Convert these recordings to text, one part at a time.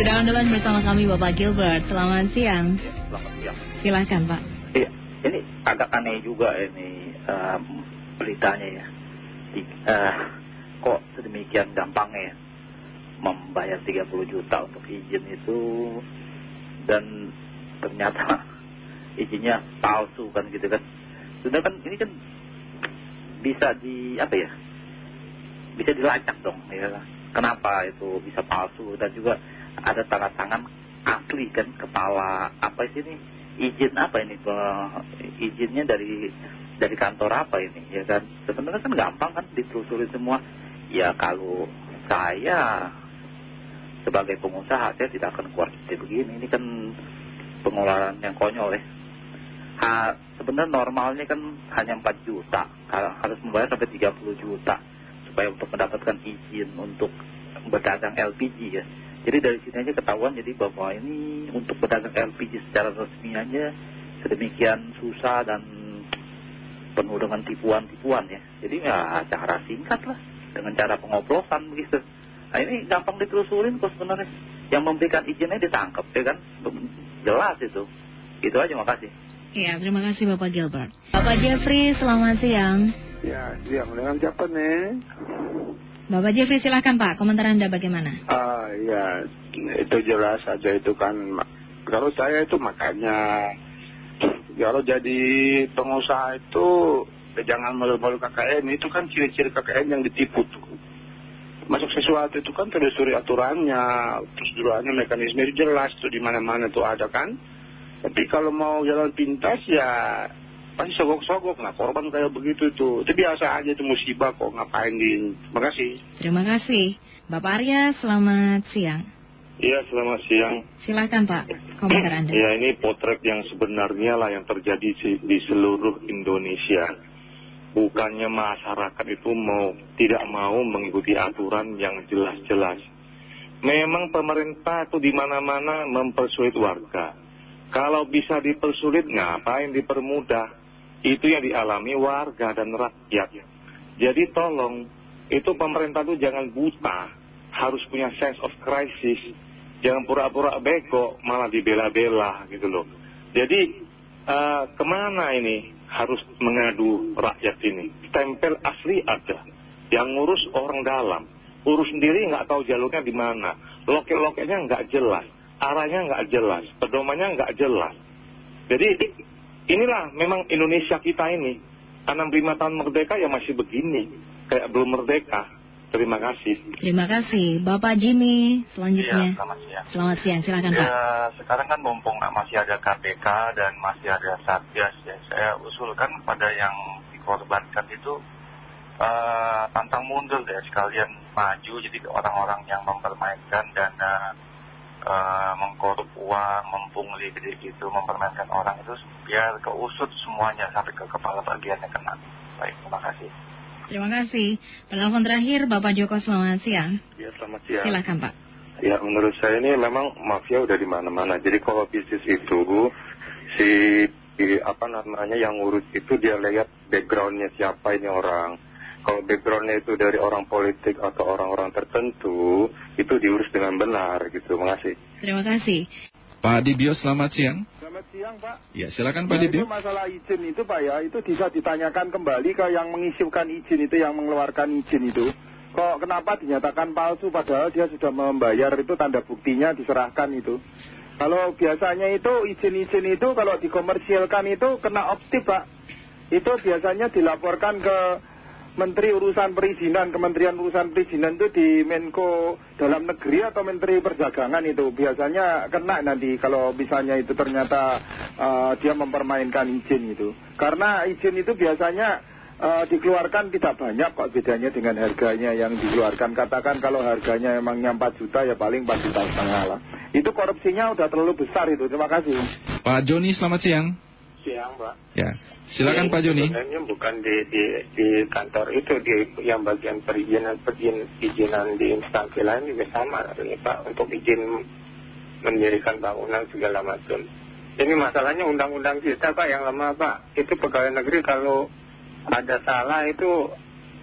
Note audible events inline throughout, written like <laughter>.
Sudah andalan bersama kami Bapak Gilbert. Selamat siang. Ya, selamat siang. Silahkan Pak. Iya, ini agak aneh juga ini um, beritanya ya. Di, uh, kok sedemikian gampangnya ya membayar 30 juta untuk izin itu dan ternyata <laughs> izinnya palsu kan gitu kan. Sudah kan ini kan bisa di apa ya? Bisa dilacak dong ya. Kenapa itu bisa palsu dan juga ada tanda tangan asli kan kepala. Apa sih ini? Izin apa ini? Izinnya dari dari kantor apa ini? Ya kan? Sebenarnya kan gampang kan ditelusuri semua. Ya kalau saya sebagai pengusaha saya tidak akan keluar seperti begini. Ini kan pengeluaran yang konyol ya. Sebenarnya normalnya kan hanya 4 juta. Harus membayar sampai 30 juta supaya untuk mendapatkan izin untuk berdagang LPG ya jadi dari sini aja ketahuan jadi bahwa ini untuk pedagang LPG secara resmi aja sedemikian susah dan penuh dengan tipuan-tipuan ya. Jadi ya cara singkat lah dengan cara pengoplosan begitu. Nah ini gampang ditelusurin kok sebenarnya. Yang memberikan izinnya ditangkap ya kan. Jelas itu. Itu aja makasih. Iya terima kasih Bapak Gilbert. Bapak Jeffrey selamat siang. Ya siang dengan siapa nih? Bapak Jeffrey silahkan Pak, komentar Anda bagaimana? Ah ya, itu jelas aja itu kan. Kalau saya itu makanya, kalau jadi pengusaha itu ya jangan malu-malu KKN, itu kan ciri-ciri KKN yang ditipu tuh. Masuk sesuatu itu kan telusuri aturannya, prosedurnya, mekanisme itu jelas tuh di mana-mana tuh ada kan. Tapi kalau mau jalan pintas ya pasti sogok-sogok nah korban kayak begitu itu itu biasa aja itu musibah kok ngapain di terima kasih. Terima kasih. Bapak Arya selamat siang. Iya selamat siang. Silakan Pak komentar Anda. Ya ini potret yang sebenarnya lah yang terjadi di seluruh Indonesia. Bukannya masyarakat itu mau tidak mau mengikuti aturan yang jelas-jelas. Memang pemerintah itu di mana-mana mempersulit warga. Kalau bisa dipersulit ngapain dipermudah itu yang dialami warga dan rakyat. Jadi tolong, itu pemerintah tuh jangan buta, harus punya sense of crisis. Jangan pura-pura bego, malah dibela-bela gitu loh. Jadi uh, ke mana ini harus mengadu rakyat ini? Stempel asli ada, yang ngurus orang dalam. Urus sendiri nggak tahu jalurnya di mana. Loket-loketnya nggak jelas, arahnya nggak jelas, pedomannya nggak jelas. Jadi inilah memang Indonesia kita ini. 65 tahun merdeka ya masih begini. Kayak belum merdeka. Terima kasih. Terima kasih. Bapak Jimmy selanjutnya. Ya, selamat siang. Selamat siang, silakan ya, Pak. sekarang kan mumpung masih ada KPK dan masih ada Satgas ya. Saya usulkan pada yang dikorbankan itu uh, pantang mundur ya sekalian maju jadi orang-orang yang mempermainkan dana uh, mengkorup uang, mempungli gitu, mempermainkan orang itu biar keusut semuanya sampai ke kepala bagiannya kena. Baik, terima kasih. Terima kasih. Penelpon terakhir Bapak Joko selamat siang. Ya selamat siang. Silakan Pak. Ya menurut saya ini memang mafia udah di mana-mana. Jadi kalau bisnis itu si apa namanya yang ngurus itu dia lihat backgroundnya siapa ini orang kalau backgroundnya itu dari orang politik atau orang-orang tertentu, itu diurus dengan benar gitu. Terima kasih. Terima kasih. Pak Dibio, selamat siang. Selamat siang Pak. Ya, silakan Pak ya, Dibio. Itu masalah izin itu Pak ya, itu bisa ditanyakan kembali ke yang mengisipkan izin itu, yang mengeluarkan izin itu. Kok kenapa dinyatakan palsu padahal dia sudah membayar itu tanda buktinya diserahkan itu. Kalau biasanya itu izin-izin itu kalau dikomersialkan itu kena optif Pak. Itu biasanya dilaporkan ke Menteri Urusan Perizinan, Kementerian Urusan Perizinan itu di Menko Dalam Negeri atau Menteri Perdagangan itu biasanya kena nanti kalau misalnya itu ternyata uh, dia mempermainkan izin itu. Karena izin itu biasanya uh, dikeluarkan tidak banyak kok bedanya dengan harganya yang dikeluarkan. Katakan kalau harganya emangnya 4 juta ya paling 4 juta setengah lah. Itu korupsinya udah terlalu besar itu. Terima kasih. Pak Joni selamat siang. Siang Pak. Ya. Silakan Pak Joni. Sebenarnya bukan di, di, di kantor itu, di yang bagian perizinan, perizinan di instansi lain juga sama ini Pak, untuk izin mendirikan bangunan segala macam. Ini masalahnya undang-undang kita Pak yang lama Pak, itu pegawai negeri kalau ada salah itu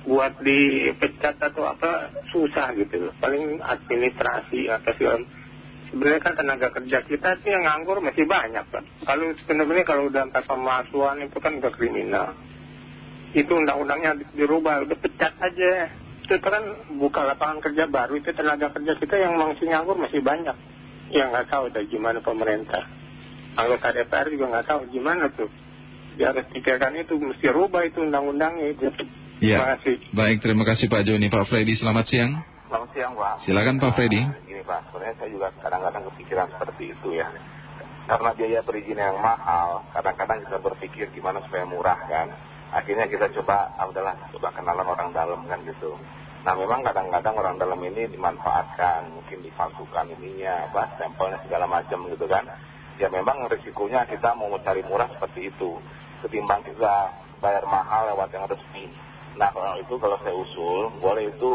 buat dipecat atau apa susah gitu loh. Paling administrasi atau segala sebenarnya kan tenaga kerja kita itu yang nganggur masih banyak Pak. Kalau sebenarnya kalau udah angka pemalsuan itu kan udah kriminal. Itu undang-undangnya dirubah, udah pecat aja. Itu kan buka lapangan kerja baru, itu tenaga kerja kita yang masih nganggur masih banyak. Ya nggak tahu dari gimana pemerintah. Anggota DPR juga nggak tahu gimana tuh. Dia harus pikirkan itu, mesti rubah itu undang-undangnya itu. Terima Ya. kasih. Baik, terima kasih Pak Joni. Pak Freddy, selamat siang. Selamat siang Pak. Silakan Pak Freddy. Nah, Gini Pak, sebenarnya saya juga kadang-kadang kepikiran seperti itu ya. Karena biaya perizinan yang mahal, kadang-kadang kita berpikir gimana supaya murah kan. Akhirnya kita coba, ah, udahlah coba kenalan orang dalam kan gitu. Nah memang kadang-kadang orang dalam ini dimanfaatkan, mungkin dipalsukan ininya, apa, stempelnya segala macam gitu kan. Ya memang risikonya kita mau mencari murah seperti itu. Ketimbang kita bayar mahal lewat yang resmi. Nah kalau itu kalau saya usul, boleh itu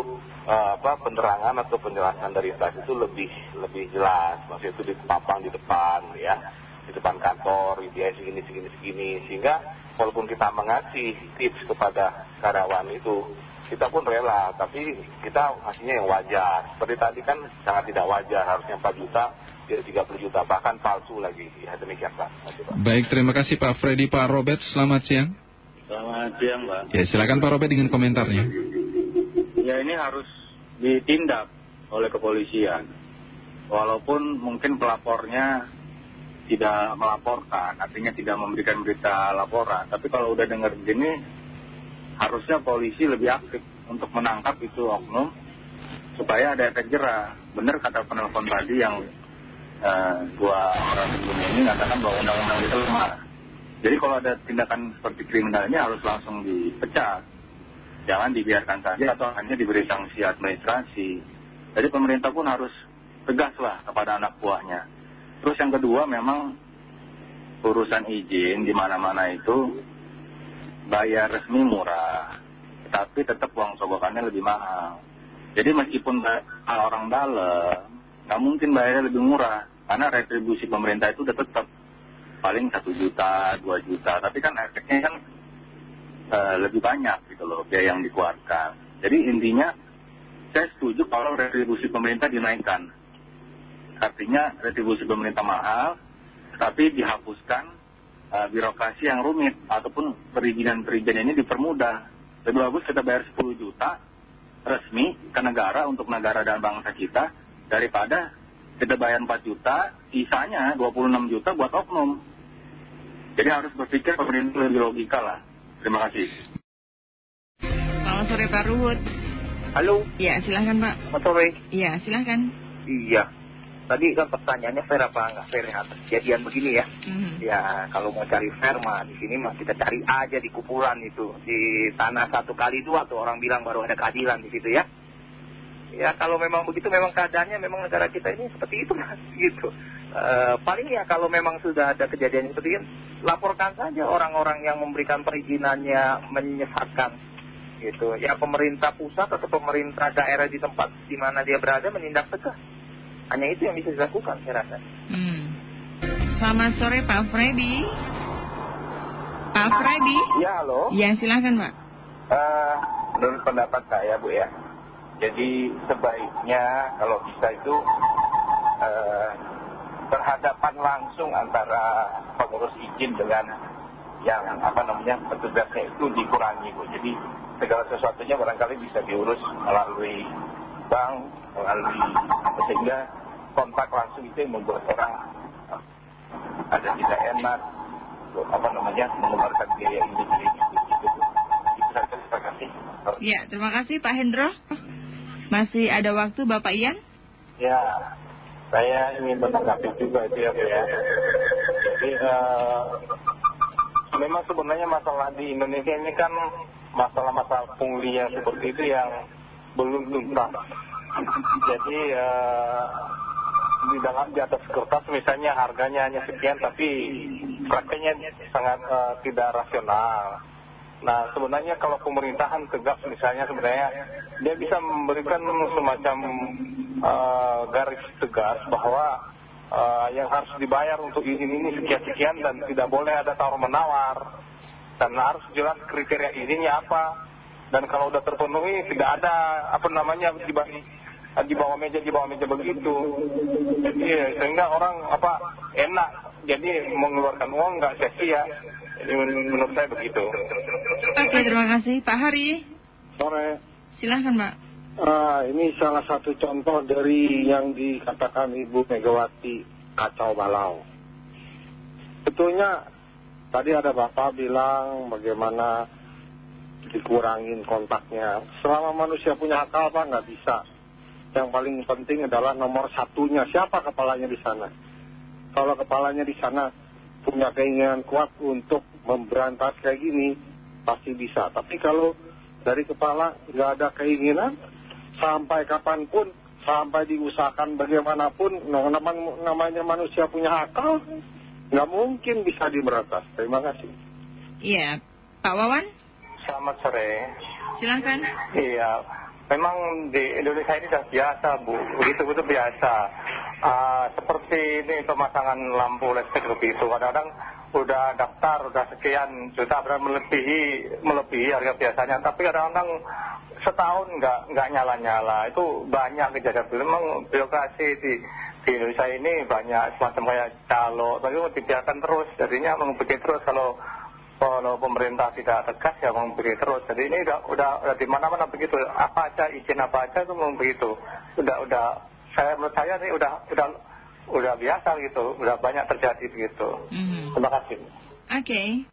eh, apa penerangan atau penjelasan dari tas itu lebih lebih jelas. Maksudnya itu dipapang di depan ya, di depan kantor, dia segini segini segini. Sehingga walaupun kita mengasih tips kepada karyawan itu, kita pun rela. Tapi kita ngasihnya yang wajar. Seperti tadi kan sangat tidak wajar, harusnya 4 juta, jadi 30 juta, bahkan palsu lagi. Ya demikian Pak. Baik, terima kasih Pak Freddy. Pak Robert, selamat siang. Selamat siang Pak. Ya, silakan Pak Robert dengan komentarnya. Ya ini harus ditindak oleh kepolisian. Walaupun mungkin pelapornya tidak melaporkan, artinya tidak memberikan berita laporan. Tapi kalau udah dengar begini, harusnya polisi lebih aktif untuk menangkap itu oknum supaya ada efek jerah. Benar kata penelpon tadi yang eh, dua orang sebelumnya ini mengatakan bahwa undang-undang itu lemah. Jadi kalau ada tindakan seperti kriminal ini harus langsung dipecat. Jangan dibiarkan saja atau hanya diberi sanksi administrasi. Jadi pemerintah pun harus tegas lah kepada anak buahnya. Terus yang kedua memang urusan izin di mana-mana itu bayar resmi murah, tapi tetap uang sogokannya lebih mahal. Jadi meskipun orang dalam, nggak mungkin bayarnya lebih murah, karena retribusi pemerintah itu udah tetap paling satu juta, dua juta, tapi kan efeknya kan eh, lebih banyak gitu loh biaya yang dikeluarkan. Jadi intinya saya setuju kalau retribusi pemerintah dinaikkan. Artinya retribusi pemerintah mahal, tapi dihapuskan eh, birokrasi yang rumit ataupun perizinan-perizinan ini dipermudah. Lebih bagus kita bayar 10 juta resmi ke negara untuk negara dan bangsa kita daripada kita bayar 4 juta, sisanya 26 juta buat oknum. Jadi harus berpikir pemerintah lebih logika lah. Terima kasih. Selamat sore Pak Ruhut. Halo, Ya, silahkan Pak. Selamat sore. Iya, silahkan. Iya. Tadi kan pertanyaannya fair apa nggak fair ya atas kejadian begini ya. Mhm. Ya kalau mau cari fair mah di sini mah kita cari aja di kuburan itu di tanah satu kali dua tuh orang bilang baru ada keadilan di situ ya. Ya kalau memang begitu memang keadaannya memang negara kita ini seperti itu mas <laughs> gitu. Eh, paling ya kalau memang sudah ada kejadian seperti itu laporkan saja orang-orang yang memberikan perizinannya menyesatkan gitu. Ya pemerintah pusat atau pemerintah daerah di tempat di mana dia berada menindak tegas. Hanya itu yang bisa dilakukan saya rasa. Hmm. Selamat sore Pak Freddy. Pak Freddy. Ya halo. Ya, silahkan Pak. Eh, menurut pendapat saya Bu ya, jadi sebaiknya kalau bisa itu eh, berhadapan langsung antara pengurus izin dengan yang apa namanya petugasnya itu dikurangi Bu. Jadi segala sesuatunya barangkali bisa diurus melalui bank, melalui sehingga kontak langsung itu yang membuat orang eh, ada tidak enak, apa namanya mengeluarkan biaya ini itu. Gitu. Itu saja terima kasih. Ya, terima kasih Pak Hendro. Masih ada waktu Bapak Ian? Ya, saya ingin menanggapi juga itu ya, Bu ya. Jadi, eh, memang sebenarnya masalah di Indonesia ini kan masalah-masalah pungli yang seperti itu yang belum tuntas. Jadi, eh, di dalam di atas kertas misalnya harganya hanya sekian tapi prakteknya sangat eh, tidak rasional. Nah sebenarnya kalau pemerintahan tegas misalnya sebenarnya dia bisa memberikan semacam eh, garis tegas bahwa eh, yang harus dibayar untuk izin ini sekian-sekian dan tidak boleh ada tawar menawar dan harus jelas kriteria izinnya apa. Dan kalau udah terpenuhi tidak ada apa namanya dibagi eh, di bawah meja di bawah meja begitu. Jadi sehingga orang apa enak. Jadi mengeluarkan uang nggak sia-sia jadi menurut saya begitu Oke, terima kasih. Pak Hari, Sore. silahkan Pak. Ah, ini salah satu contoh dari yang dikatakan Ibu Megawati kacau balau. Betulnya tadi ada Bapak bilang bagaimana dikurangin kontaknya. Selama manusia punya akal Pak nggak bisa. Yang paling penting adalah nomor satunya. Siapa kepalanya di sana? Kalau kepalanya di sana punya keinginan kuat untuk memberantas kayak gini, pasti bisa. Tapi kalau dari kepala nggak ada keinginan, sampai kapan pun, sampai diusahakan bagaimanapun, namanya, manusia punya akal, nggak mungkin bisa diberantas. Terima kasih. Iya, Pak Wawan, selamat sore silahkan. Iya, memang di Indonesia ini sudah biasa Bu, begitu-begitu biasa. Ah, seperti ini pemasangan lampu listrik begitu, kadang-kadang udah daftar, udah sekian juta, benar melebihi, melebihi harga biasanya. Tapi kadang-kadang setahun nggak nggak nyala-nyala, itu banyak kejadian. Memang birokrasi di, di Indonesia ini banyak semacam kayak calo, tapi dibiarkan terus, jadinya mengikuti terus kalau kalau pemerintah tidak tegas ya memberi terus. Jadi ini udah udah, udah di mana-mana begitu. Apa aja izin apa aja itu memang begitu. Udah udah saya menurut saya ini udah udah udah biasa gitu. Udah banyak terjadi begitu. Mhm. Terima kasih. Oke.